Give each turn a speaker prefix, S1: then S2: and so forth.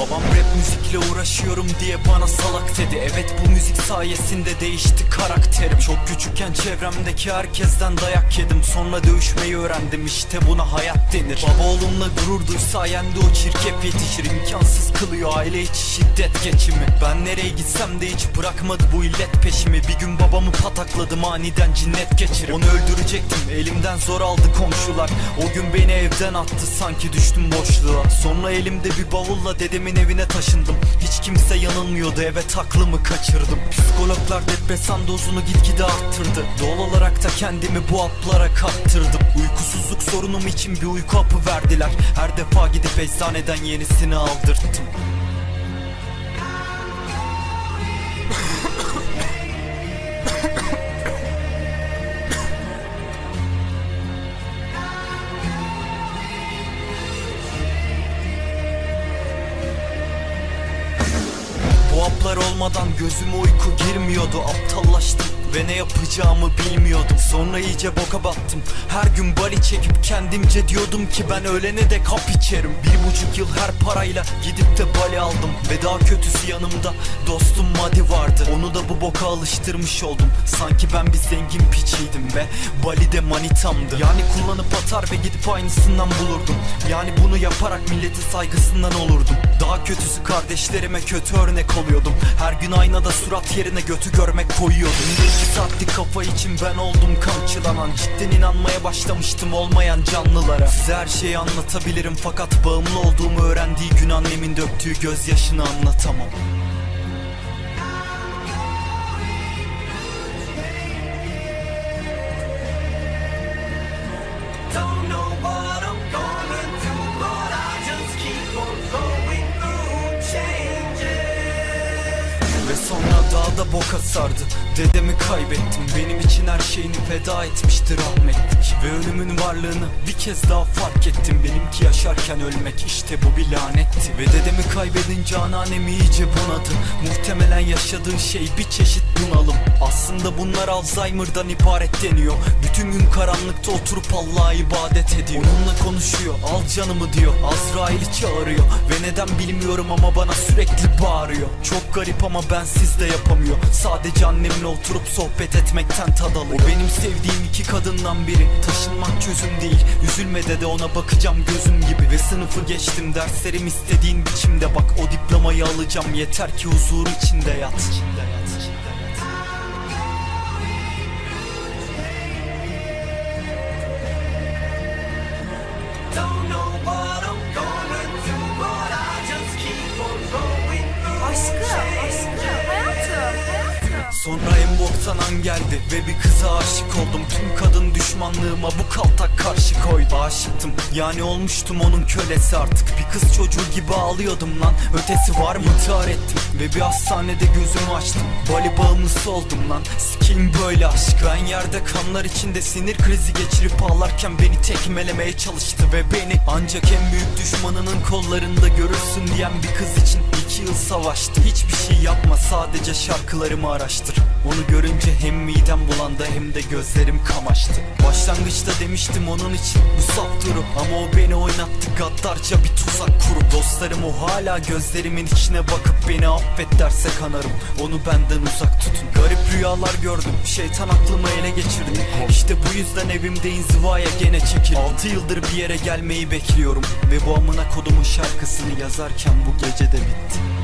S1: Well, I'm ripping. Müzikle uğraşıyorum diye bana salak dedi. Evet bu müzik sayesinde değişti karakterim. Çok küçükken çevremdeki herkesten dayak yedim. Sonra dövüşmeyi öğrendim işte buna hayat denir. Baba oğlumla gurur duysa yendi o çirkef yetişir. İmkansız kılıyor aile içi şiddet geçimi. Ben nereye gitsem de hiç bırakmadı bu illet peşimi. Bir gün babamı patakladım aniden cinnet geçirip. Onu öldürecektim elimden zor aldı komşular. O gün beni evden attı sanki düştüm boşluğa. Sonra elimde bir bavulla dedemin evine taşındım. Hiç kimse yanılmıyordu evet aklımı kaçırdım. Psikologlar depresan dozunu gitgide arttırdı. Doğal olarak da kendimi bu haplara kaptırdım. Uykusuzluk sorunum için bir uyku hapı verdiler. Her defa gidip eczaneden yenisini aldırttım Bu haplar olmadan gözüme uyku girmiyordu. Aptallaştım ve ne yapacağımı bilmiyordum. Sonra iyice boka battım Her gün bali çekip kendimce diyordum ki ben ölene de kap içerim. Bir buçuk yıl her parayla gidip de bali aldım. Ve daha kötüsü yanımda dostum Madi vardı. Onu da bu boka alıştırmış oldum. Sanki ben bir zengin piçiydim ve Bali de manitamdı. Yani kullanıp atar ve gidip aynısından bulurdum. Yani bunu yaparak milletin saygısından olurdum. Daha kötüsü kardeşlerime kötü örnek oluyordum. Her gün aynada surat yerine götü görmek koyuyordum İki saatlik kafa için ben oldum kamçılanan. Cidden inanmaya başlamıştım olmayan canlılara. Size her şeyi anlatabilirim fakat bağımlı olduğumu öğrendiği gün annemin döktüğü gözyaşını anlatamam. Ve sonra dağda boka sardı Dedemi kaybettim. Benim için her şeyini feda etmişti rahmetlik Ve ölümün varlığını bir kez daha fark ettim. Benimki yaşarken ölmek işte bu bir lanetti Ve dedemi kaybedince anneannem iyice bunadı Muhtemelen yaşadığı şey bir çeşit bunalım. Aslında bunlar Alzheimer'dan ibaret deniyor. Bütün gün karanlıkta oturup Allah'a ibadet ediyor. Onunla konuşuyor al canımı diyor. Azrail'i çağırıyor. Ve neden bilmiyorum ama bana sürekli bağırıyor. Çok garip ama bensiz de yapamıyor. Sadece annemle oturup sohbet etmekten tad alıyor. O benim sevdiğim iki kadından biri. Taşınmak çözüm değil. Üzülme de ona bakacağım gözüm gibi Ve sınıfı geçtim derslerim istediğin biçimde. Bak o diplomayı alacağım yeter ki huzur içinde yat.
S2: Don't know what I'm gonna do, but I just keep on going through
S3: Aşkım, aşkım, hayatım, hayatım.
S1: Sonra en boktan an geldi ve bir kıza aşık oldum. Tüm kadın düşmanlığıma bu kaltak karşı Aşıktım. Yani olmuştum onun kölesi artık. Bir kız çocuğu gibi ağlıyordum lan. Ötesi var mı? İntihar ettim. Ve bir hastanede gözümü açtım. Bali bağımlısı oldum lan. Sikeyim böyle aşk Ben yerde kanlar içinde sinir krizi geçirip ağlarken Beni tekmelemeye çalıştı. Ve beni Ancak en büyük düşmanının kollarında görürsün diyen bir kız için iki yıl savaştı. Hiçbir şey yapma. Sadece şarkılarımı araştır. Onu görünce hem midem bulandı hem de gözlerim kamaştı. Başlangıçta demiştim onun için bu duru Ama o beni oynattı. Gaddarca bir tuzak kurup Dostlarım o hala gözlerimin içine bakıp beni affet derse kanarım. Onu benden uzak tutun. Garip rüyalar gördüm. Şeytan aklımı ele geçirdi İşte bu yüzden evimde inzivaya gene çekildim 6 yıldır bir yere gelmeyi bekliyorum. Ve bu amına kodumun şarkısını yazarken bu gece de bitti